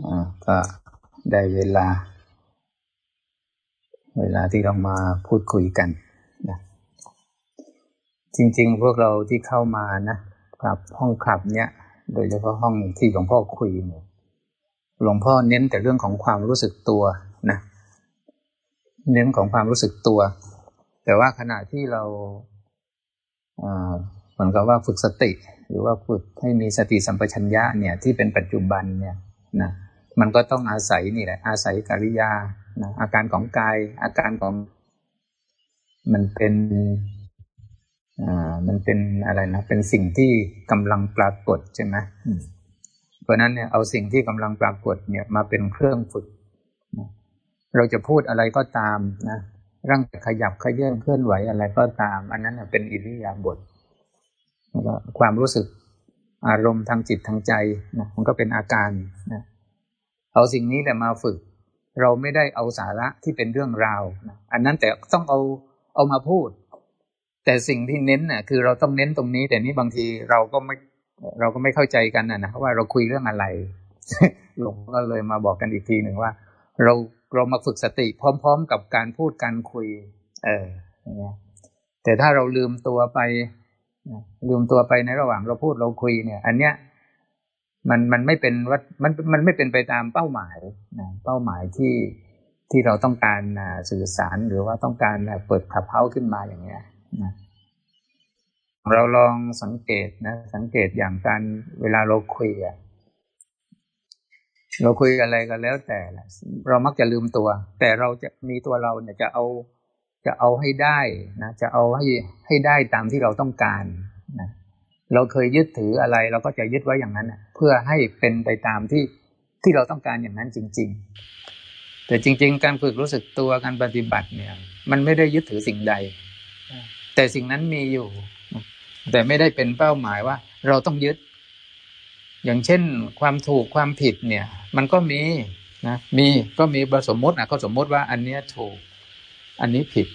อ่าก็ได้เวลา เวลาที่เรามาพูดคุยกันนะจริง ๆ พวกเราที่เข้ามานะครับห้องคลับเนี้ยโดยเฉพาะห้องที่หลวงพ่อคุยเนี่ยหลวงพ่อเน้นแต่เรื่องของความรู้สึกตัวนะเน้นของความรู้สึกตัว แต่ว่าขณะที่เราเหมือนกับว่าฝึกสติ หรือว่าฝึกให้มีสติสัมปชัญญะเนี่ยที่เป็นปัจจุบันเนี่ย นะมันก็ต้องอาศัยนี่แหละ อาศัยกิริยานะอาการของกาย อาการของมันเป็นอ่ามันเป็นอะไรนะเป็นสิ่งที่กำลังปรากฏใช่ไหมเพราะนั้นเนี่ยเอาสิ่งที่กำลังปรากฏเนี่ยมาเป็นเครื่องฝึกนะเราจะพูดอะไรก็ตามนะร่างขยับขยื่นเคลื่อนไหวอะไรก็ตาม อันนั้นเป็นอิริยาบถแล้วก็ความรู้สึก อารมณ์ทางจิตทางใจนะมันก็เป็นอาการนะเอาสิ่งนี้แหละมาฝึก เราไม่ได้เอาสาระที่เป็นเรื่องราวนะอันนั้นแต่ต้องเอาเอามาพูด แต่สิ่งที่เน้นน่ะคือเราต้องเน้นตรงนี้ แต่นี้บางทีเราก็ไม่เราก็ไม่เข้าใจกันนะนะว่าเราคุยเรื่องอะไรหลวงก็เลยมาบอกกันอีกทีหนึ่งว่า เราเรามาฝึกสติพร้อม ๆ กับการพูดการคุย เออแต่ถ้าเราลืมตัวไป ลืมตัวไปในระหว่างเราพูดเราคุยเนี่ย อันเนี้ยมันมันไม่เป็นว่ามันมันไม่เป็นไปตามเป้าหมายนะเป้าหมายที่ที่เราต้องการสื่อสารหรือว่าต้องการเปิดขับเฮ้าขึ้นมาอย่างเงี้ยนะเราลองสังเกตนะ สังเกตอย่างการเวลาเราคุยอะเราคุยอะไรก็แล้วแต่เรามักจะลืมตัว แต่เราจะมีตัวเราเนี่ยจะเอา จะเอาให้ได้นะจะเอาให้ให้ได้ตามที่เราต้องการนะเราเคยยึดถืออะไร เราก็จะยึดไว้อย่างนั้นเพื่อให้เป็นไปตามที่ที่เราต้องการอย่างนั้นจริง ๆ แต่จริง ๆ การฝึกรู้สึกตัวการปฏิบัติเนี่ย มันไม่ได้ยึดถือสิ่งใด แต่สิ่งนั้นมีอยู่ แต่ไม่ได้เป็นเป้าหมายว่า เราต้องยึด อย่างเช่น ความถูกความผิดเนี่ย มันก็มีนะมีก็มีสมมติอะก็สมมติว่าอันเนี้ยถูก อันนี้ผิด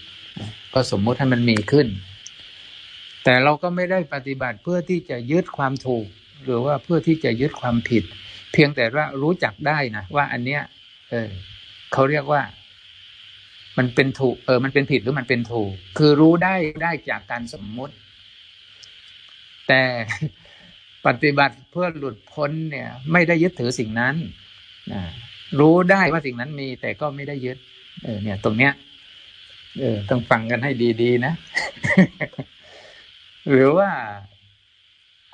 ก็สมมติให้มันมีขึ้น แต่เราก็ไม่ได้ปฏิบัติเพื่อที่จะยึดความถูก หรือว่าเพื่อที่จะยึดความผิด เพียงแต่ว่ารู้จักได้นะว่าอันเนี้ย เออเขาเรียกว่า มันเป็นถูก เออ มันเป็นผิดหรือมันเป็นถูก คือรู้ได้ได้จากการสมมุติ แต่ปฏิบัติเพื่อหลุดพ้นเนี่ย ไม่ได้ยึดถือสิ่งนั้นนะรู้ได้ว่าสิ่งนั้นมี แต่ก็ไม่ได้ยึด เออ เนี่ย ตรงเนี้ย เออต้องฟังกันให้ดีๆนะ หรือว่า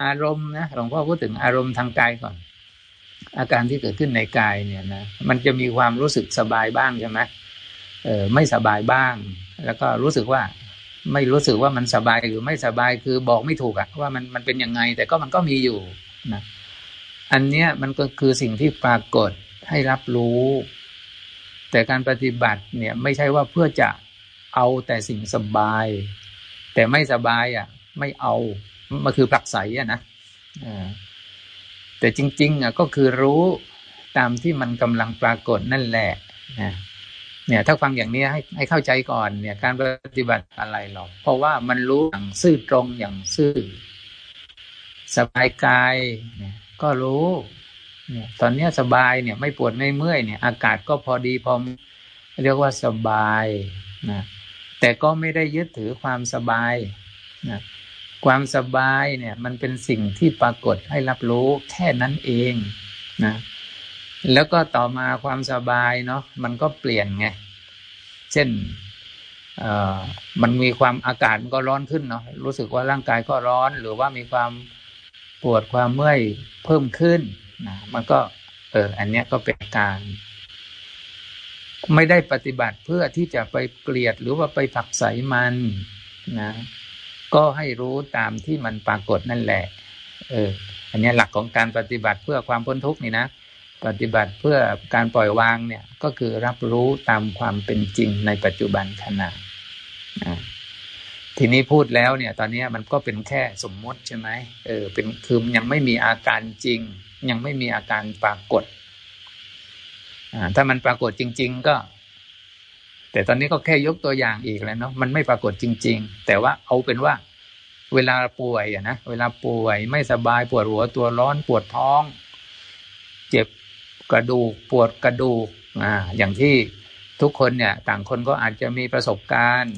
อารมณ์นะหลวงพ่อพูดถึงอารมณ์ทางกายก่อน อาการที่เกิดขึ้นในกายเนี่ยนะมันจะมีความรู้สึกสบายบ้างใช่ไหมเออไม่สบายบ้าง แล้วก็รู้สึกว่า ไม่รู้สึกว่ามันสบายหรือไม่สบายคือบอกไม่ถูกอะว่ามันมันเป็นยังไง แต่ก็มันก็มีอยู่นะอันเนี้ยมันก็คือสิ่งที่ปรากฏให้รับรู้ แต่การปฏิบัติเนี่ย ไม่ใช่ว่าเพื่อจะ เอาแต่สิ่งสบาย แต่ไม่สบายอะ่ะ ไม่เอามันคือผลักใสอะนะแต่จริง ๆ อะ ก็คือรู้ตามที่มันกำลังปรากฏนั่นแหละนะเนี่ย ถ้าฟังอย่างนี้ให้ให้เข้าใจก่อน เนี่ย การปฏิบัติอะไรหรอก เพราะว่ามันรู้อย่างซื่อตรงอย่างซื่อ สบายกายเนี่ยก็รู้ เนี่ย ตอนนี้สบายเนี่ย ไม่ปวดไม่เมื่อยเนี่ย อากาศก็พอดีพอเรียกว่าสบายนะ แต่ก็ไม่ได้ยึดถือความสบายนะความสบายเนี่ยมันเป็นสิ่งที่ปรากฏให้รับรู้แค่นั้นเองนะแล้วก็ต่อมาความสบายเนาะมันก็เปลี่ยนไง เช่นมันมีความอากาศมันก็ร้อนขึ้นเนาะรู้สึกว่าร่างกายก็ร้อน หรือว่ามีความปวดความเมื่อยเพิ่มขึ้นนะมันก็เอออันเนี้ยก็เป็นการ ไม่ได้ปฏิบัติเพื่อที่จะไปเกลียดหรือว่าไปผักใสมันนะก็ให้รู้ตามที่มันปรากฏนั่นแหละ เออ อันนี้หลักของการปฏิบัติเพื่อความพ้นทุกข์นี่นะ ปฏิบัติเพื่อการปล่อยวางเนี่ย ก็คือรับรู้ตามความเป็นจริงในปัจจุบันขณะทีนี้พูดแล้วเนี่ย ตอนนี้มันก็เป็นแค่สมมติใช่ไหมเออ เป็นคือยังไม่มีอาการจริง ยังไม่มีอาการปรากฏ ถ้ามันปรากฏจริง ๆ ก็ แต่ตอนนี้ก็แค่ยกตัวอย่างอีกแล้วเนาะมันไม่ปรากฏจริง ๆ แต่ว่าเอาเป็นว่า เวลาป่วยอะนะเวลาป่วยไม่สบายปวดหัวตัวร้อนปวดท้อง เจ็บกระดูกปวดกระดูกอ่าอย่างที่ทุกคนเนี่ย ต่างคนก็อาจจะมีประสบการณ์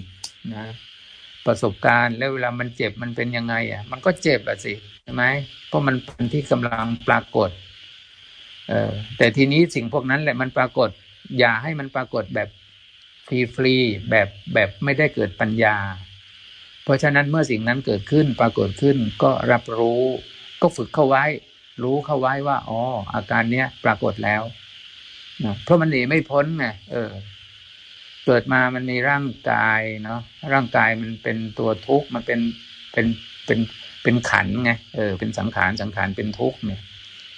นะประสบการณ์แล้วเวลามันเจ็บมันเป็นยังไง อะ มันก็เจ็บอะสิใช่ไหมเพราะมันเป็นที่กำลังปรากฏ เออแต่ทีนี้สิ่งพวกนั้นแหละมันปรากฏ อย่าให้มันปรากฏแบบฟรีฟรีแบบแบบไม่ได้เกิดปัญญา เพราะฉะนั้นเมื่อสิ่งนั้นเกิดขึ้นปรากฏขึ้นก็รับรู้ ก็ฝึกเข้าไว้ รู้เข้าไว้ว่าอ๋ออาการเนี้ยปรากฏแล้วนะเพราะมันหนีไม่พ้นไงเออ เกิดมามันมีร่างกายเนาะร่างกายมันเป็นตัวทุกข์มันเป็นเป็นเป็นเป็นขันไงเออเป็นสังขารสังขารเป็นทุกข์เนี่ย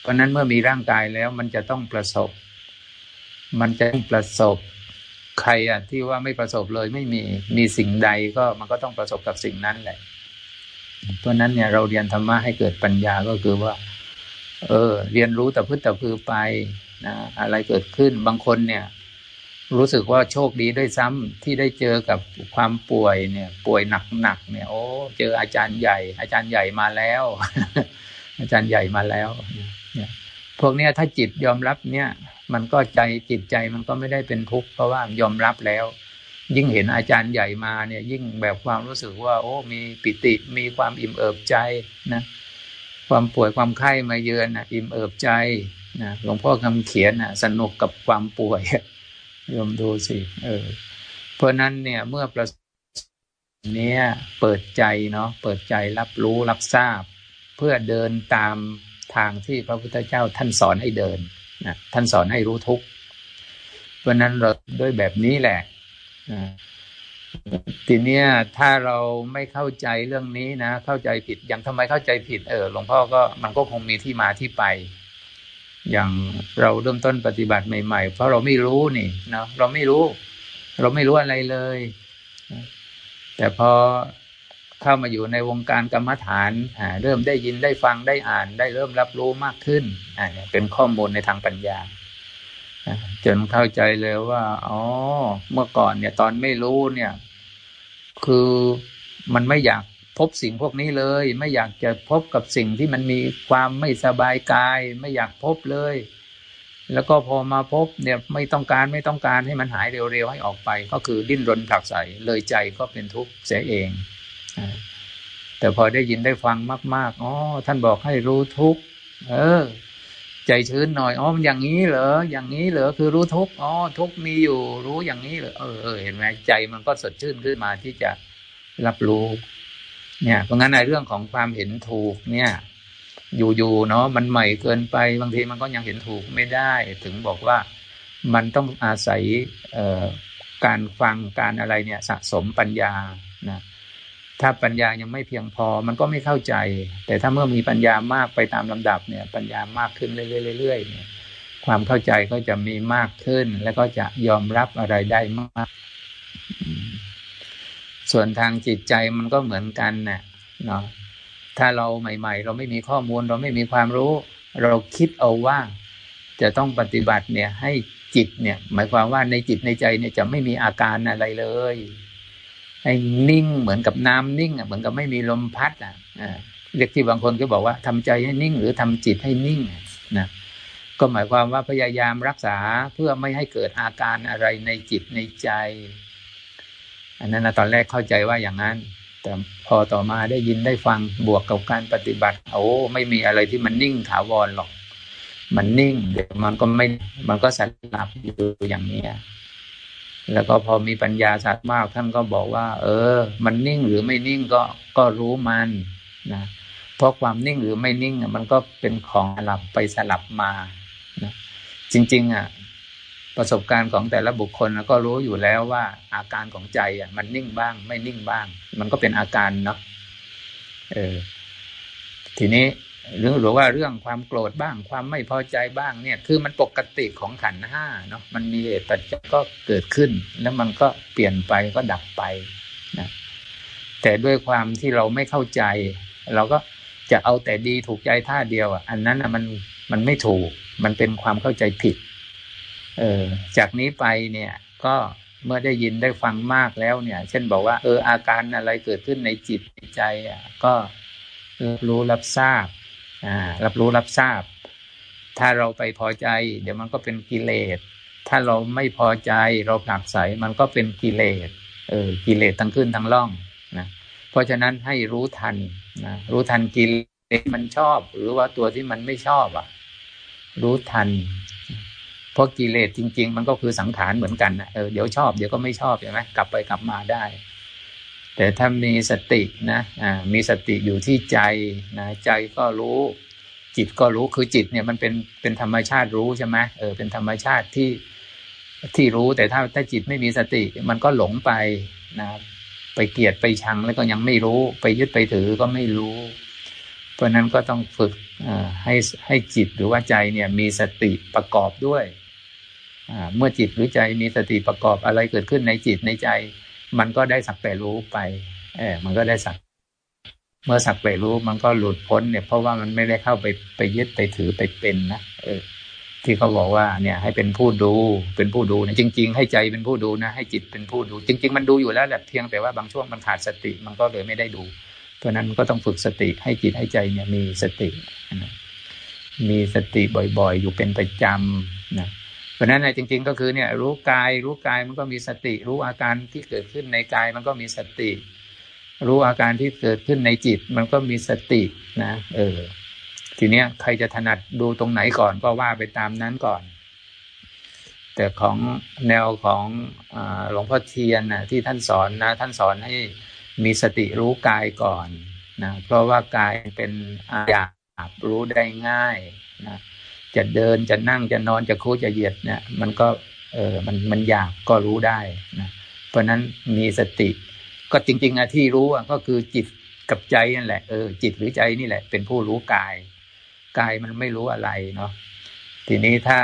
ราะนั้นเมื่อมีร่างกายแล้วมันจะต้องประสบ มันจะต้องประสบ ใครอะที่ว่าไม่ประสบเลยไม่มีมีสิ่งใดก็มันก็ต้องประสบกับสิ่งนั้นแหละเพราะนั้นเนี่ยเราเรียนธรรมะให้เกิดปัญญาก็คือว่า เออ เรียนรู้แต่พึ่งแต่พือไปนะอะไรเกิดขึ้นบางคนเนี่ย รู้สึกว่าโชคดีด้วยซ้ำที่ได้เจอกับความป่วยเนี่ย ป่วยหนักๆเนี่ย โอ้เจออาจารย์ใหญ่ อาจารย์ใหญ่มาแล้ว อาจารย์ใหญ่มาแล้ว เนี่ยพวกเนี้ยถ้าจิตยอมรับเนี่ยมันก็ใจจิตใจมันก็ไม่ได้เป็นทุกข์เพราะว่ายอมรับแล้ว ยิ่งเห็นอาจารย์ใหญ่มาเนี่ย ยิ่งแบบความรู้สึกว่า โอ้ มีปิติมีความอิ่มเอิบใจนะความป่วยความไข้มาเยือนนะอิ่มเอิบใจนะหลวงพ่อคำเขียนนะสนุกกับความป่วยยมดูสิเออเพราะนั้นเนี่ยเมื่อประเนี้ยเปิดใจเนาะเปิดใจรับรู้รับทราบ เพื่อเดินตาม ทางที่พระพุทธเจ้าท่านสอนให้เดินนะท่านสอนให้รู้ทุกเพราะนั้นเราด้วยแบบนี้แหละทีเนี้ยถ้าเราไม่เข้าใจเรื่องนี้นะ เข้าใจผิดอย่างทำไมเข้าใจผิดเออหลวงพ่อก็มันก็คงมีที่มาที่ไป อย่างเราเริ่มต้นปฏิบัติใหม่ ๆ เพราะเราไม่รู้นี่เนาะเราไม่รู้ เราไม่รู้อะไรเลย แต่พอ เข้ามาอยู่ในวงการกรรมฐานเริ่มได้ยินได้ฟังได้อ่าน ได้เริ่มรับรู้มากขึ้นเป็นข้อมูลในทางปัญญาจนเข้าใจเลยว่า อ๋อ เมื่อก่อนเนี่ย ตอนไม่รู้เนี่ย คือมันไม่อยากพบสิ่งพวกนี้เลย ไม่อยากจะพบกับสิ่งที่มันมีความไม่สบายกาย ไม่อยากพบเลย แล้วก็พอมาพบเนี่ยไม่ต้องการไม่ต้องการให้มันหายเร็วๆให้ออกไป ก็คือดิ้นรนผลักไสเลยใจก็เป็นทุกข์เสียเอง แต่พอได้ยินได้ฟังมากๆอ๋อท่านบอกให้รู้ทุกเออ ใจชื้นหน่อยอ๋อมันอย่างนี้เหรออย่างนี้เหรอคือรู้ทุกอ๋อทุกมีอยู่ รู้อย่างนี้เหรอเออเออเห็นไหมใจมันก็สดชื่นขึ้นมาที่จะรับรู้ เนี่ยเพราะงั้นในเรื่องของความเห็นถูกเนี่ยอยู่ๆเนาะมันใหม่เกินไปบางทีมันก็ยังเห็นถูกไม่ได้ ถึงบอกว่ามันต้องอาศัยเออการฟังการอะไรเนี่ยสะสมปัญญานะ ถ้าปัญญายังไม่เพียงพอมันก็ไม่เข้าใจ แต่ถ้าเมื่อมีปัญญามากไปตามลำดับเนี่ย ปัญญามากขึ้นเรื่อยๆเนี่ยความเข้าใจก็จะมีมากขึ้น แล้วก็จะยอมรับอะไรได้มาก ส่วนทางจิตใจมันก็เหมือนกันเนะเนาะถ้าเราใหม่ ๆ เราไม่มีข้อมูล เราไม่มีความรู้ เราคิดเอาว่าจะต้องปฏิบัติเนี่ยให้จิตเนี่ย หมายความว่าในจิตในใจเนี่ยจะไม่มีอาการอะไรเลย ให้นิ่งเหมือนกับน้ำนิ่งอะเหมือนกับไม่มีลมพัดอะเรียกที่บางคนก็บอกว่าทำใจให้นิ่งหรือทำจิตให้นิ่งนะก็หมายความว่าพยายามรักษาเพื่อไม่ให้เกิดอาการอะไรในจิตในใจ อันนั้นนะตอนแรกเข้าใจว่าอย่างนั้น แต่พอต่อมาได้ยินได้ฟังบวกกับการปฏิบัติโอ้ไม่มีอะไรที่มันนิ่งถาวรหรอก มันนิ่งเดี๋ยวมันก็ไม่มันก็สลับอยู่อย่างนี้ แล้วก็พอมีปัญญาชัดมากท่านก็บอกว่า เออ มันนิ่งหรือไม่นิ่งก็ก็รู้มันนะเพราะความนิ่งหรือไม่นิ่งมันก็เป็นของสลับไปสลับมานะจริง ๆ อะ ประสบการณ์ของแต่ละบุคคลก็รู้อยู่แล้วว่า อาการของใจอะ มันนิ่งบ้าง ไม่นิ่งบ้าง มันก็เป็นอาการเนาะเออ ทีนี้ หรือหรือว่าเรื่องความโกรธบ้างความไม่พอใจบ้างเนี่ย คือมันปกติของขันห้าเนาะมันมีเหตุปัจจัยก็เกิดขึ้น แล้วมันก็เปลี่ยนไปก็ดับไปนะแต่ด้วยความที่เราไม่เข้าใจ เราก็จะเอาแต่ดีถูกใจท่าเดียวอะอันนั้นอะมันมันไม่ถูก มันเป็นความเข้าใจผิด เออจากนี้ไปเนี่ย ก็เมื่อได้ยินได้ฟังมากแล้วเนี่ย เช่นบอกว่า เอออาการอะไรเกิดขึ้นในจิตในใจอะก็รู้รับทราบ รับรู้รับทราบ ถ้าเราไปพอใจ เดี๋ยวมันก็เป็นกิเลส ถ้าเราไม่พอใจเราผลักใสมันก็เป็นกิเลส เออ กิเลสทั้งขึ้นทั้งล่องนะเพราะฉะนั้นให้รู้ทันนะรู้ทันกิเลสมันชอบ หรือว่าตัวที่มันไม่ชอบอะ รู้ทันเพราะกิเลสจริง ๆ มันก็คือสังขารเหมือนกันนะเออเดี๋ยวชอบเดี๋ยวก็ไม่ชอบใช่ไหมกลับไปกลับมาได้ แต่ถ้ามีสตินะอ่ามีสติอยู่ที่ใจนะใจก็รู้จิตก็รู้คือจิตเนี่ยมันเป็นเป็นธรรมชาติรู้ใช่ไหมเออเป็นธรรมชาติที่ที่รู้แต่ถ้าถ้าจิตไม่มีสติ มันก็หลงไปนะไปเกลียดไปชังแล้วก็ยังไม่รู้ ไปยึดไปถือก็ไม่รู้ เพราะนั้นก็ต้องฝึกให้ให้จิตหรือว่าใจเนี่ยมีสติประกอบด้วยเมื่อจิตหรือใจมีสติประกอบอะไรเกิดขึ้นในจิตในใจ มันก็ได้สักแต่รู้ไปเออมันก็ได้สัก เมื่อสักแต่รู้มันก็หลุดพ้นเนี่ย เพราะว่ามันไม่ได้เข้าไปไปยึดไปถือไปเป็นนะเออ ที่เขาบอกว่า เนี่ย ให้เป็นผู้ดู เป็นผู้ดูนี่ยจริง ๆ ให้ใจเป็นผู้ดูนะให้จิตเป็นผู้ดู จริง ๆ มันดูอยู่แล้วแหละเพียงแต่ว่าบางช่วงมันขาดสติ มันก็เลยไม่ได้ดู เพราะนั้นก็ต้องฝึกสติให้จิตให้ใจเนี่ยมีสตินะมีสติบ่อย ๆ อยู่เป็นประจำนะ เพราะนั้นในจริง ๆ ก็คือเนี่ยรู้กายรู้กายมันก็มีสติ รู้อาการที่เกิดขึ้นในกายมันก็มีสติ รู้อาการที่เกิดขึ้นในจิตมันก็มีสตินะ เออ ทีเนี้ยใครจะถนัดดูตรงไหนก่อนก็ว่าไปตามนั้นก่อน แต่ของแนวของหลวงพ่อเทียนนะที่ท่านสอนนะ ท่านสอนให้มีสติรู้กายก่อนนะเพราะว่ากายเป็นอาหยารู้ได้ง่ายนะ จะเดินจะนั่งจะนอนจะคู่จะเหยียดเนี่ย มันก็เออมันมันยากก็รู้ได้นะเพราะนั้นมีสติ ก็จริง ๆอะที่รู้อะก็คือจิตกับใจนั่นแหละเออจิตหรือใจนี่แหละ เป็นผู้รู้กาย กายมันไม่รู้อะไรเนาะทีนี้ถ้า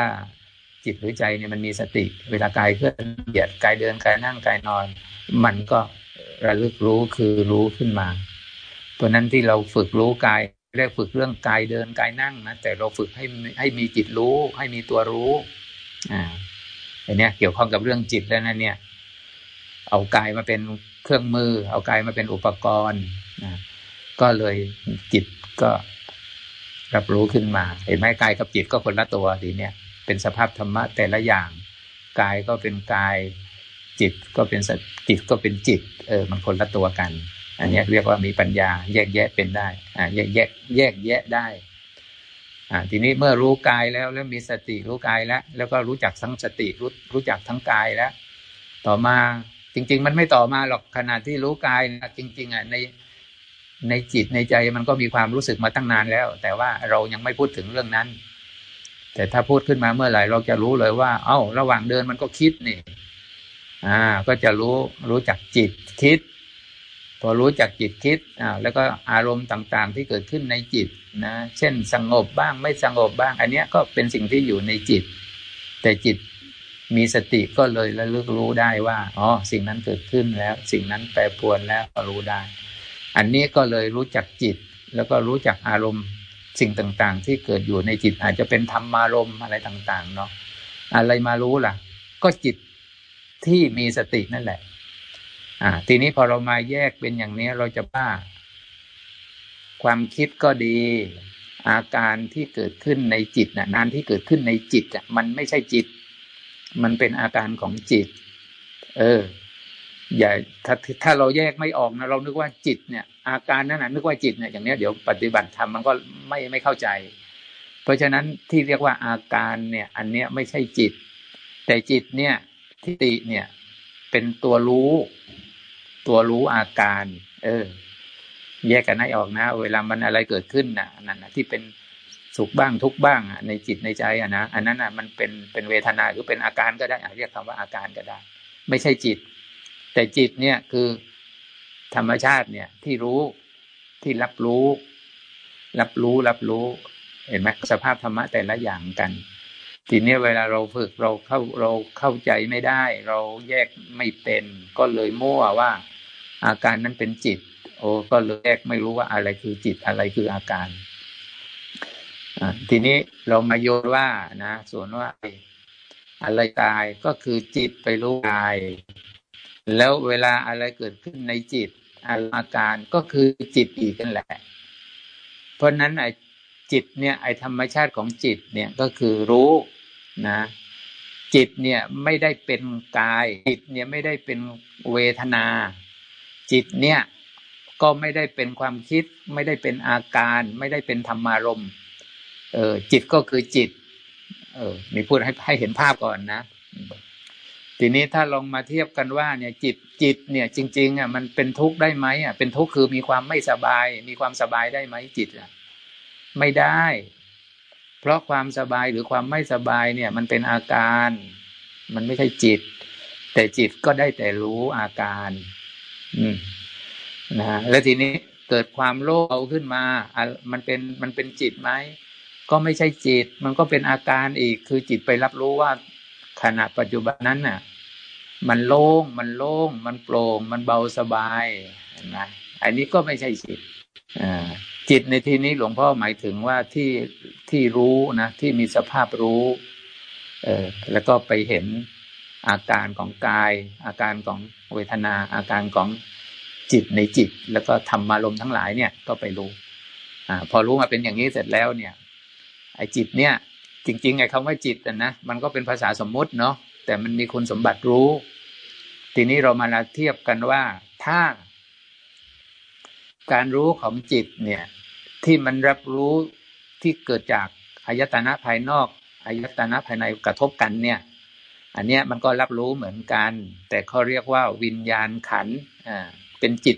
จิตหรือใจเนี่ยมันมีสติ เวลากายเคลื่อนเหยียดกายเดินกายนั่งกายนอน มันก็ระลึกรู้คือรู้ขึ้นมา เพราะนั้นที่เราฝึกรู้กาย เรียกฝึกเรื่องกายเดินกายนั่งนะแต่เราฝึกให้ให้มีจิตรู้ ให้มีตัวรู้อ่าอันนี้เกี่ยวข้องกับเรื่องจิตแล้วนะเนี่ย เอากายมาเป็นเครื่องมือ เอากายมาเป็นอุปกรณ์นะก็เลยจิตก็รับรู้ขึ้นมา เห็นไหมกายกับจิตก็คนละตัวทีเนี้ยเป็นสภาพธรรมะแต่ละอย่าง กายก็เป็นกายจิตก็เป็นจิตก็เป็นจิต เออ มันคนละตัวกัน อันนี้เรียกว่ามีปัญญาแยกแยะเป็นได้อ่าแยกแยกแยกแยะได้อ่าทีนี้เมื่อรู้กายแล้วแล้วมีสติรู้กายแล้ว แล้วก็รู้จักทั้งสติรู้รู้จักทั้งกายแล้ว ต่อมาจริง ๆ มันไม่ต่อมาหรอกขนาดที่รู้กายนะจริง ๆอะในในจิตในใจมันก็มีความรู้สึกมาตั้งนานแล้ว แต่ว่าเรายังไม่พูดถึงเรื่องนั้น แต่ถ้าพูดขึ้นมาเมื่อไหร่เราจะรู้เลยว่า เอา้า ระหว่างเดินมันก็คิดนี่ อ่า ก็จะรู้รู้จักจิตคิด พอรู้จักจิตคิดอ่าแล้วก็อารมณ์ต่างๆที่เกิดขึ้นในจิตนะเช่นสงบบ้างไม่สงบบ้าง อันนี้ก็เป็นสิ่งที่อยู่ในจิต แต่จิตมีสติก็เลยระลึกรู้ได้ว่าอ๋อสิ่งนั้นเกิดขึ้นแล้ว สิ่งนั้นแปรปรวนแล้วก็รู้ได้ อันนี้ก็เลยรู้จักจิต แล้วก็รู้จักอารมณ์สิ่งต่างๆ ที่เกิดอยู่ในจิตอาจจะเป็นธรรมารมณ์อะไรต่างๆเนาะอะไรมารู้ล่ะ ก็จิตที่มีสตินั่นแหละ อ่า ทีนี้พอเรามาแยกเป็นอย่างนี้เราจะว่าความคิดก็ดี อาการที่เกิดขึ้นในจิตนะนานที่เกิดขึ้นในจิตอะมันไม่ใช่จิต มันเป็นอาการของจิต เออ อย่าถ้าถ้าเราแยกไม่ออกนะเรานึกว่าจิตเนี่ย อาการนั้นนะนึกว่าจิตเนี่ยอย่างเนี้ยเดี๋ยวปฏิบัติธรรมมันก็ไม่ไม่เข้าใจ เพราะฉะนั้นที่เรียกว่าอาการเนี่ย อันเนี้ยไม่ใช่จิต แต่จิตเนี่ยทิฏฐิเนี่ย เป็นตัวรู้ ตัวรู้อาการ เออ แยกกันให้ออกนะ เวลามันอะไรเกิดขึ้นนะนั่นนะที่เป็นสุขบ้างทุกบ้างในจิตในใจอะนะอันนั้นอะมันเป็นเป็นเวทนาหรือเป็นอาการก็ได้เรียกคำว่าอาการก็ได้ ไม่ใช่จิต แต่จิตเนี่ยคือธรรมชาติเนี่ย ที่รู้ที่รับรู้ รับรู้รับรู้ เห็นไหมสภาพธรรมะแต่ละอย่างกัน ทีนี้เวลาเราฝึกเราเข้าเราเข้าใจไม่ได้ เราแยกไม่เป็น ก็เลยมั่วว่า อาการนั้นเป็นจิต โอ้ก็เลยแยกไม่รู้ว่าอะไรคือจิตอะไรคืออาการทีนี้เรามาโยนว่านะส่วนว่าอะไรกายก็คือจิตไปรู้กาย แล้วเวลาอะไรเกิดขึ้นในจิตอาการก็คือจิตอีกนั่นแหละ เพราะนั้นไอ้จิตเนี่ยไอธรรมชาติของจิตเนี่ยก็คือรู้นะ จิตเนี่ยไม่ได้เป็นกาย จิตเนี่ยไม่ได้เป็นเวทนา จิตเนี่ยก็ไม่ได้เป็นความคิด ไม่ได้เป็นอาการ ไม่ได้เป็นธรรมารมเออจิตก็คือจิต เออมีพูดให้ให้เห็นภาพก่อนนะ ทีนี้ถ้าลองมาเทียบกันว่า เนี่ยจิตจิตเนี่ย จริง ๆอะมันเป็นทุกข์ได้ไหมอะเป็นทุกข์คือมีความไม่สบาย มีความสบายได้ไหมจิตอะไม่ได้ เพราะความสบายหรือความไม่สบายเนี่ย มันเป็นอาการ มันไม่ใช่จิต แต่จิตก็ได้แต่รู้อาการ อืมนะแล้วทีนี้เกิดความโลภขึ้นมาอะมันเป็นมันเป็นจิตไหมก็ไม่ใช่จิต มันก็เป็นอาการอีกคือจิตไปรับรู้ว่าขณะปัจจุบันนั้นน่ะ มันโล่งมันโล่ง มันโปร่ง มันเบาสบายนะอันนี้ก็ไม่ใช่จิตจิตในที่นี้หลวงพ่อหมายถึงว่าที่ที่รู้นะที่มีสภาพรู้ เออแล้วก็ไปเห็น อาการของกาย อาการของเวทนา อาการของจิตในจิต แล้วก็ธรรมารมทั้งหลายเนี่ยก็ไปรู้อ่าพอรู้มาเป็นอย่างนี้เสร็จแล้วเนี่ย ไอ้จิตเนี่ย จริงๆไอ้คำว่าจิตนะมันก็เป็นภาษาสมมุติเนาะแต่มันมีคุณสมบัติรู้ ทีนี้เรามาเทียบกันว่าถ้า การรู้ของจิตเนี่ย ที่มันรับรู้ที่เกิดจากอายตนะภายนอกอายตนะภายในกระทบกันเนี่ย อันเนี้ยมันก็รับรู้เหมือนกัน แต่เขาเรียกว่าวิญญาณขันอ่าเป็นจิต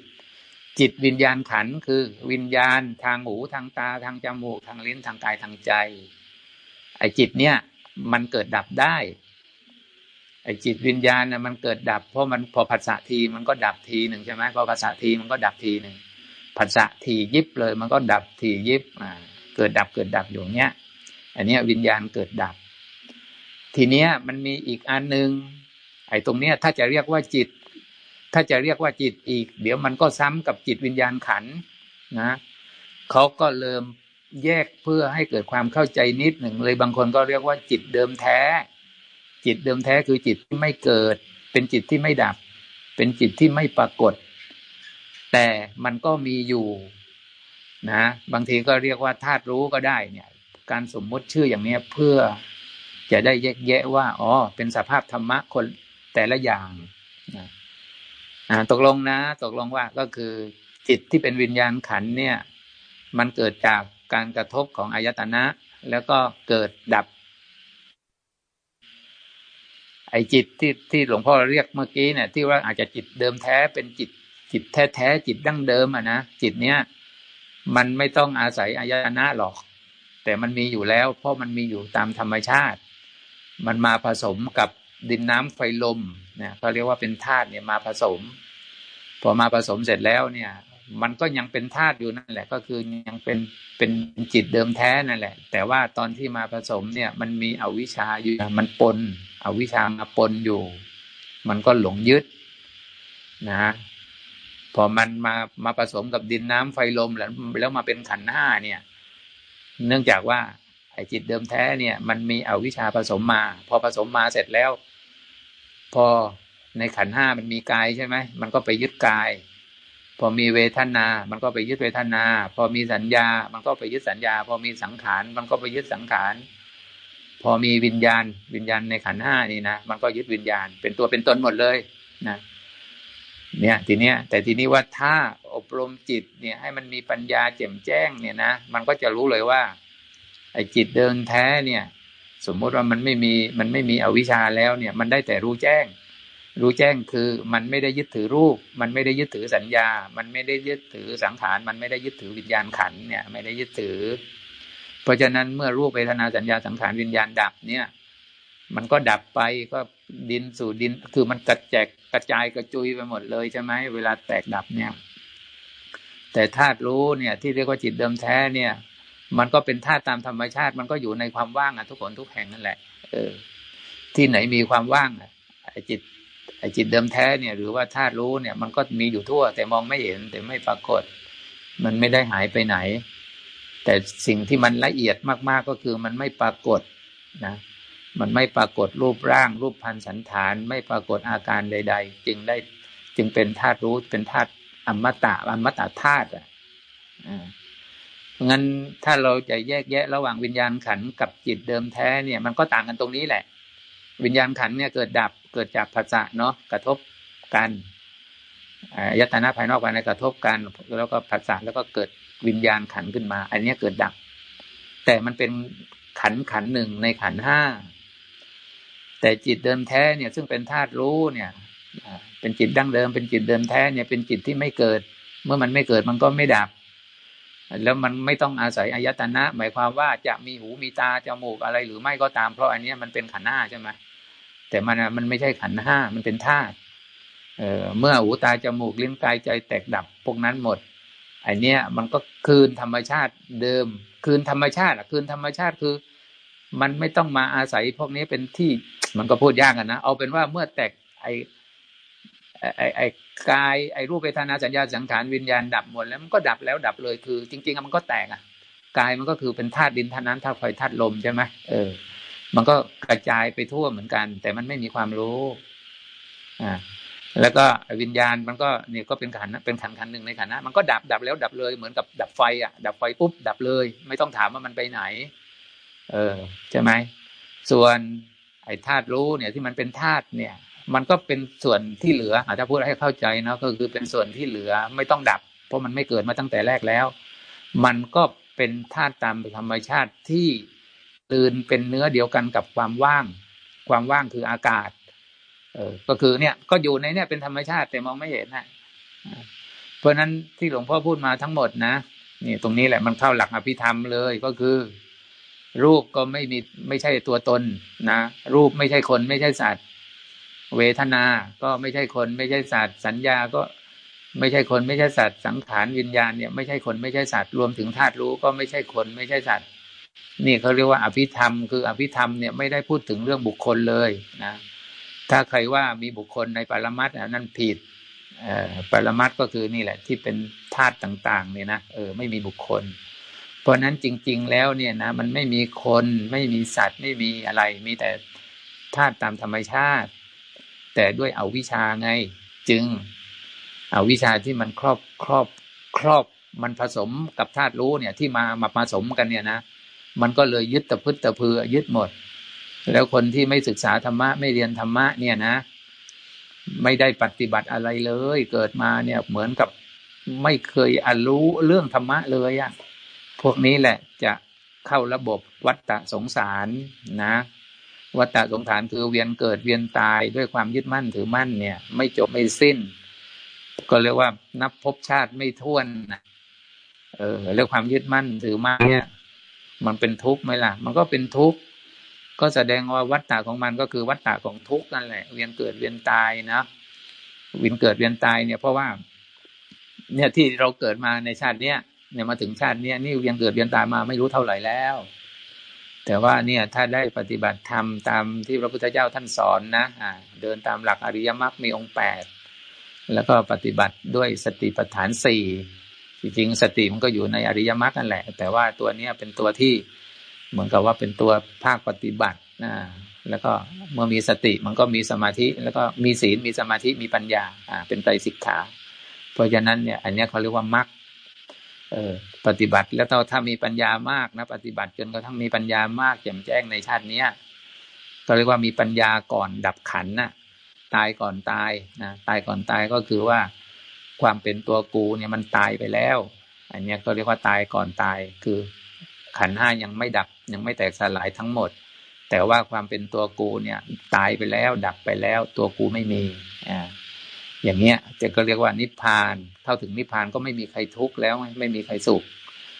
จิตวิญญาณขันคือวิญญาณทางหูทางตาทางจมูกทางลิ้นทางกายทางใจ ไอ้จิตเนี่ย มันเกิดดับได้ ไอ้จิตวิญญาณน่ะมันเกิดดับ เพราะมันพอผัสสะทีมันก็ดับทีหนึ่งใช่ไหมพอผัสสะทีมันก็ดับทีหนึ่งผัสสะทียิบเลย มันก็ดับทียิบอ่าเกิดดับเกิดดับอยู่เนี้ยอันนี้วิญญาณเกิดดับ ทีเนี้ยมันมีอีกอันหนึ่งไอ้ตรงเนี้ยถ้าจะเรียกว่าจิต ถ้าจะเรียกว่าจิตอีก เดี๋ยวมันก็ซ้ำกับจิตวิญญาณขันนะเขาก็เริ่มแยกเพื่อให้เกิดความเข้าใจนิดหนึ่งเลยบางคนก็เรียกว่าจิตเดิมแท้ จิตเดิมแท้คือจิตที่ไม่เกิด เป็นจิตที่ไม่ดับ เป็นจิตที่ไม่ปรากฏ แต่มันก็มีอยู่นะ บางทีก็เรียกว่าธาตุรู้ก็ได้เนี่ย การสมมติชื่ออย่างนี้เพื่อ จะได้แยกแยะว่าอ๋อเป็นสภาพธรรมะคนแต่ละอย่างนะตกลงนะ ตกลงว่าก็คือจิตที่เป็นวิญญาณขันเนี่ย มันเกิดจากการกระทบของอายตนะ แล้วก็เกิดดับ ไอจิตที่ที่หลวงพ่อเรียกเมื่อกี้เนี่ย ที่ว่าอาจจะจิตเดิมแท้เป็นจิต จิตแท้แท้จิตดั้งเดิมอะนะจิตเนี้ยมันไม่ต้องอาศัยอายตนะหรอก แต่มันมีอยู่แล้ว เพราะมันมีอยู่ตามธรรมชาติ มันมาผสมกับดินน้ำไฟลมเนี่ยเขาเรียกว่าเป็นธาตุเนี่ยมาผสม พอมาผสมเสร็จแล้วเนี่ย มันก็ยังเป็นธาตุอยู่นั่นแหละ ก็คือยังเป็นเป็นจิตเดิมแท้นั่นแหละ แต่ว่าตอนที่มาผสมเนี่ย มันมีอวิชชาอยู่มันปนอวิชชามาปนอยู่ มันก็หลงยึดนะพอมันมามาผสมกับดินน้ำไฟลมแล้วแล้วมาเป็นขันห้าเนี่ย เนื่องจากว่า ไอ้จิตเดิมแท้เนี่ยมันมีอวิชชาผสมมา พอผสมมาเสร็จแล้ว พอในขันห้ามันมีกายใช่ไหมมันก็ไปยึดกาย พอมีเวทนา มันก็ไปยึดเวทนา พอมีสัญญา มันก็ไปยึดสัญญา พอมีสังขาร มันก็ไปยึดสังขาร พอมีวิญญาณ วิญญาณในขันห้านี่นะ มันก็ยึดวิญญาณ เป็นตัวเป็นตนหมดเลยนะ เนี่ยทีเนี้ย แต่ทีนี้ว่าถ้าอบรมจิตเนี่ยให้มันมีปัญญาแจ่มแจ้งเนี่ยนะ มันก็จะรู้เลยว่า ไอ้จิตเดินแท้เนี่ย สมมติว่ามันไม่มีมันไม่มีอวิชชาแล้วเนี่ย มันได้แต่รู้แจ้ง รู้แจ้งคือมันไม่ได้ยึดถือรูป มันไม่ได้ยึดถือสัญญา มันไม่ได้ยึดถือสังขาร มันไม่ได้ยึดถือวิญญาณขันเนี่ย ไม่ได้ยึดถือ เพราะฉะนั้นเมื่อรูปเวทนาสัญญาสังขารวิญญาณดับเนี่ย มันก็ดับไปก็ดินสู่ดิน คือมันกระแจกกระจายกระจุยไปหมดเลยใช่ไหมเวลาแตกดับเนี่ย แต่ธาตุรู้เนี่ย ที่เรียกว่าจิตเดิมแท้เนี่ย มันก็เป็นธาตุตามธรรมชาติ มันก็อยู่ในความว่างอะทุกคนทุกแห่งนั่นแหละ เออ ที่ไหนมีความว่างอะจิตไอจิตเดิมแท้เนี่ย หรือว่าธาตุรู้เนี่ย มันก็มีอยู่ทั่ว แต่มองไม่เห็นแต่ไม่ปรากฏ มันไม่ได้หายไปไหน แต่สิ่งที่มันละเอียดมาก ๆก็คือมันไม่ปรากฏนะมันไม่ปรากฏรูปร่าง รูปพันสันฐาน ไม่ปรากฏอาการใด ๆ จึงได้จึงเป็นธาตุรู้เป็นธาตุอมตะอมตะธาตุอะ งั้นถ้าเราจะแยกแยะระหว่างวิญญาณขันกับจิตเดิมแท้เนี่ย มันก็ต่างกันตรงนี้แหละ วิญญาณขันเนี่ยเกิดดับเกิดจากภาษะเนาะกระทบกันอายตนะภายนอกภายในกระทบกันแล้วก็ภาษาแล้วก็เกิดวิญญาณขันขึ้นมา อันนี้เกิดดับ แต่มันเป็นขันขันหนึ่งในขันห้าแต่จิตเดิมแท้เนี่ย ซึ่งเป็นธาตุรู้เนี่ยเป็นจิตดั้งเดิม เป็นจิตเดิมแท้เนี่ยเป็นจิตที่ไม่เกิด เมื่อมันไม่เกิดมันก็ไม่ดับ แล้วมันไม่ต้องอาศัยอายตนะ หมายความว่าจะมีหูมีตาจมูกอะไรหรือไม่ก็ตาม เพราะอันนี้มันเป็นขันห้าใช่ไหมแต่มันมันไม่ใช่ขันห้ามันเป็นธาตุเเมื่อหูตาจมูกลิ้นกายใจแตกดับพวกนั้นหมดอันเนี้ยมันก็คืนธรรมชาติเดิม คืนธรรมชาติอะคืนธรรมชาติคือ มันไม่ต้องมาอาศัยพวกนี้เป็นที่มันก็พูดยากกันนะเอาเป็นว่าเมื่อแตกไอ ไอไอกายไอ้รูปเวทนาสัญญาสังขารวิญญาณดับหมดแล้วมันก็ดับแล้วดับเลยคือ จริง ๆ มันก็แตกอะกายมันก็คือเป็นธาตุดินธาตุน้ำธาตุไฟธาตุลมใช่ไหมเออ มันก็กระจายไปทั่วเหมือนกัน แต่มันไม่มีความรู้อ่าแล้วก็วิญญาณมันก็เนี่ยก็เป็นขันเป็นขันขันหนึ่งในขันนะมันก็ดับดับแล้วดับเลยเหมือนกับดับไฟอะ ดับไฟปุ๊บดับเลย ไม่ต้องถามว่ามันไปไหน เออใช่ไหมส่วนไอ้ธาตุรู้เนี่ยที่มันเป็นธาตุเนี่ย มันก็เป็นส่วนที่เหลือถ้าพูดให้เข้าใจนะก็คือเป็นส่วนที่เหลือไม่ต้องดับ เพราะมันไม่เกิดมาตั้งแต่แรกแล้ว มันก็เป็นธาตุตามธรรมชาติที่ตื่นเป็นเนื้อเดียวกันกับความว่าง ความว่างคืออากาศ เออก็คือเนี่ยก็อยู่ในเนี่ยเป็นธรรมชาติแต่มองไม่เห็นนะเพราะนั้นที่หลวงพ่อพูดมาทั้งหมดนะนี่ตรงนี้แหละมันเข้าหลักอภิธรรมเลยก็คือ รูปก็ไม่มีไม่ใช่ตัวตนนะรูปไม่ใช่คนไม่ใช่สัตว์ เวทนา ก็ไม่ใช่คนไม่ใช่สัตว์สัญญาก็ไม่ใช่คนไม่ใช่สัตว์สังขารวิญญาณเนี่ยไม่ใช่คนไม่ใช่สัตว์รวมถึงธาตุรู้ก็ไม่ใช่คนไม่ใช่สัตว์นี่เขาเรียกว่าอภิธรรม คืออภิธรรมเนี่ยไม่ได้พูดถึงเรื่องบุคคลเลยนะถ้าใครว่ามีบุคคลในปรมัตถ์นั่นผิดปรมัตถ์ก็คือนี่แหละ ที่เป็นธาตุต่างๆเนี่ยนะเออไม่มีบุคคล เพราะนั้นจริง ๆ แล้วเนี่ยนะมันไม่มีคนไม่มีสัตว์ไม่มีอะไร มีแต่ธาตุตามธรรมชาติ แต่ด้วยเอาวิชาไง จึงเอาวิชาที่มันครอบครอบครอบมันผสมกับธาตุรู้เนี่ย ที่มามาผสมกันเนี่ยนะมันก็เลยยึดตะพึดตะพือยึดหมด แล้วคนที่ไม่ศึกษาธรรมะไม่เรียนธรรมะเนี่ยนะ ไม่ได้ปฏิบัติอะไรเลย เกิดมาเนี่ยเหมือนกับไม่เคยอรู้เรื่องธรรมะเลยอะพวกนี้แหละจะเข้าระบบวัฏฏะสงสารนะ วัฏฏะสงสารคือเวียนเกิดเวียนตายด้วยความยึดมั่นถือมั่นเนี่ย ไม่จบไม่สิ้น ก็เรียกว่านับภพชาติไม่ท้วนนะเออเรื่องความยึดมั่นถือมั่นเนี่ย มันเป็นทุกข์ไหมล่ะ มันก็เป็นทุกข์ก็แสดงว่าวัฏฏะของมันก็คือวัฏฏะของทุกข์นั่นแหละ เวียนเกิดเวียนตายนะเวียนเกิดเวียนตายเนี่ย เพราะว่า เนี่ยที่เราเกิดมาในชาติเนี้ยเนี่ยมาถึงชาติเนี้ยนี่เวียังเกิดเวียนตายมาไม่รู้เท่าไหร่แล้ว แต่ว่าเนี่ยถ้าได้ปฏิบัติธรรมตามที่พระพุทธเจ้าท่านสอนนะอ่าเดินตามหลักอริยมรรคมีองค์แปดแล้วก็ปฏิบัติด้วยสติปัฏฐานสี่จริงๆสติมันก็อยู่ในอริยมรรคนั่นแหละ แต่ว่าตัวเนี้ยเป็นตัวที่เหมือนกับว่าเป็นตัวภาคปฏิบัตินะแล้วก็เมื่อมีสติมันก็มีสมาธิ แล้วก็มีศีลมีสมาธิมีปัญญาอ่าเป็นไตรสิกขา เพราะฉะนั้นเนี่ยอันนี้เขาเรียกว่ามรรค เออปฏิบัติแล้วถ้ามีปัญญามากนะ ปฏิบัติจนกระทั่งมีปัญญามากแจ่มแจ้งในชาติเนี้ยก็เรียกว่ามีปัญญาก่อนดับขันนะ่ะ ตายก่อนตายนะตายก่อนตายก็คือว่าความเป็นตัวกูเนี่ยมันตายไปแล้ว อันนี้ก็เรียกว่าตายก่อนตายคือขันห้ายังไม่ดับยังไม่แตกสลายทั้งหมด แต่ว่าความเป็นตัวกูเนี่ย ตายไปแล้ว ดับไปแล้ว ตัวกูไม่มีอ่า อย่างเนี้ยจะก็เรียกว่านิพพาน เท่าถึงนิพพานก็ไม่มีใครทุกข์แล้วไม่มีใครสุข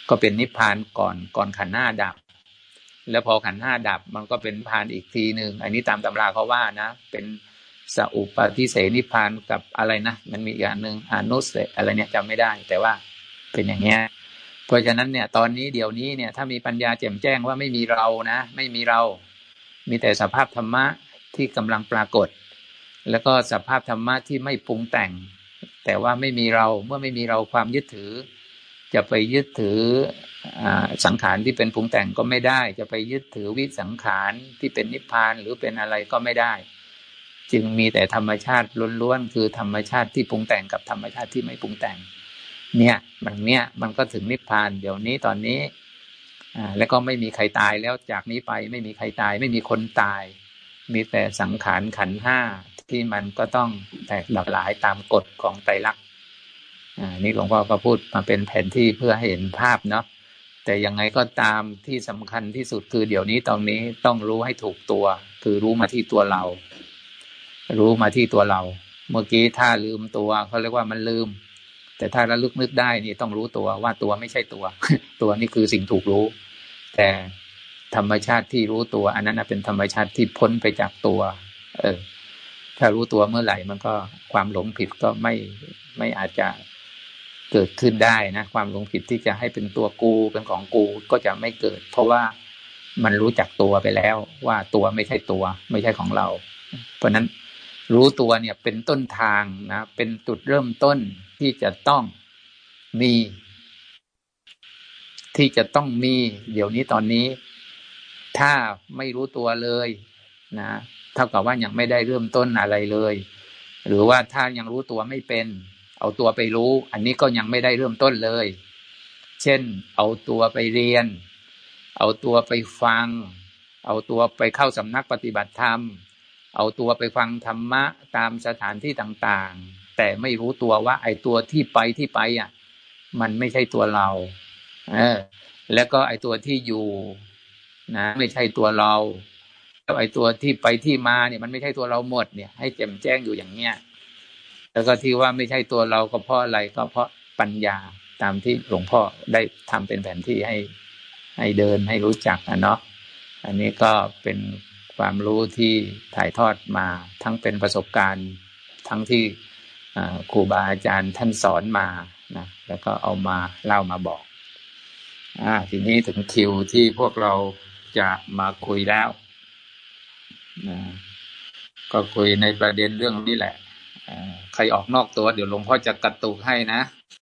ก็เป็นนิพพานก่อนก่อนขันห้าดับ แล้วพอขันห้าดับมันก็เป็นนิพพานอีกทีหนึ่งอันนี้ตามตำราเขาว่านะ เป็นสัพปฏิเสนิพพานกับอะไรนะมันมีอย่างหนึ่งอนุสอะไรเนี่ยจำไม่ได้ แต่ว่าเป็นอย่างเงี้ยเพราะฉะนั้นเนี่ย ตอนนี้เดี๋ยวนี้เนี่ย ถ้ามีปัญญาแจ่มแจ้งว่าไม่มีเรานะ ไม่มีเรา มีแต่สภาพธรรมะที่กำลังปรากฏ แล้วก็สภาพธรรมะที่ไม่ปรุงแต่ง แต่ว่าไม่มีเราเมื่อไม่มีเราความยึดถือ จะไปยึดถืออสังขารที่เป็นปรุงแต่งก็ไม่ได้ จะไปยึดถือวิสังขารที่เป็นนิพพานหรือเป็นอะไรก็ไม่ได้ จึงมีแต่ธรรมชาติล้วนๆคือธรรมชาติที่ปรุงแต่งกับธรรมชาติที่ไม่ปรุงแต่ง เนี่ยมันเนี่ยมันก็ถึงนิพพาน เดี๋ยวนี้ตอนนี้อ่าแล้วก็ไม่มีใครตายแล้วจากนี้ไปไม่มีใครตาย ไม่มีคนตาย มีแต่สังขารขันห้า ที่มันก็ต้องแตกดับหลายตามกฎของไตรลักษณ์อ่านี่หลวงพ่อก็พูดมาเป็นแผนที่เพื่อให้เห็นภาพเนาะแต่ยังไงก็ตามที่สำคัญที่สุดคือเดี๋ยวนี้ตอนนี้ต้องรู้ให้ถูกตัว คือรู้มาที่ตัวเรา รู้มาที่ตัวเรา เมื่อกี้ถ้าลืมตัวเขาเรียกว่ามันลืม แต่ถ้าระลึกนึกได้นี่ต้องรู้ตัวว่าตัวไม่ใช่ตัว ตัวนี่คือสิ่งถูกรู้ แต่ธรรมชาติที่รู้ตัว อันนั้นเป็นธรรมชาติที่พ้นไปจากตัว เออ ถ้ารู้ตัวเมื่อไหร่มันก็ความหลงผิดก็ไม่ไม่อาจจะเกิดขึ้นได้นะ ความหลงผิดที่จะให้เป็นตัวกูเป็นของกูก็จะไม่เกิด เพราะว่ามันรู้จักตัวไปแล้วว่าตัวไม่ใช่ตัว ไม่ใช่ของเรา เพราะนั้นรู้ตัวเนี่ยเป็นต้นทางนะเป็นจุดเริ่มต้นที่จะต้องมี ที่จะต้องมี เดี๋ยวนี้ตอนนี้ ถ้าไม่รู้ตัวเลยนะ เท่ากับว่ายังไม่ได้เริ่มต้นอะไรเลย หรือว่าถ้ายังรู้ตัวไม่เป็น เอาตัวไปรู้ อันนี้ก็ยังไม่ได้เริ่มต้นเลย เช่น เอาตัวไปเรียน เอาตัวไปฟัง เอาตัวไปเข้าสำนักปฏิบัติธรรม เอาตัวไปฟังธรรมะตามสถานที่ต่างๆ แต่ไม่รู้ตัวว่า ไอ้ตัวที่ไปที่ไปอะ มันไม่ใช่ตัวเรา เออ แล้วก็ไอ้ตัวที่อยู่นะ ไม่ใช่ตัวเรา ไอ้ตัวที่ไปที่มาเนี่ยมันไม่ใช่ตัวเราหมดเนี่ย ให้แจ่มแจ้งอยู่อย่างเนี้ยแล้วก็ที่ว่าไม่ใช่ตัวเราก็เพราะอะไรก็เพราะปัญญาตามที่หลวงพ่อได้ทำเป็นแผนที่ให้ให้เดินให้รู้จักนะเนาะอันนี้ก็เป็นความรู้ที่ถ่ายทอดมาทั้งเป็นประสบการณ์ ทั้งที่ครูบาอาจารย์ท่านสอนมานะแล้วก็เอามาเล่ามาบอกอทีนี้ถึงคิวที่พวกเราจะมาคุยแล้ว ก็คุยในประเด็นเรื่องนี้แหละใครออกนอกตัวเดี๋ยวหลวงพ่อจะกระตุกให้นะ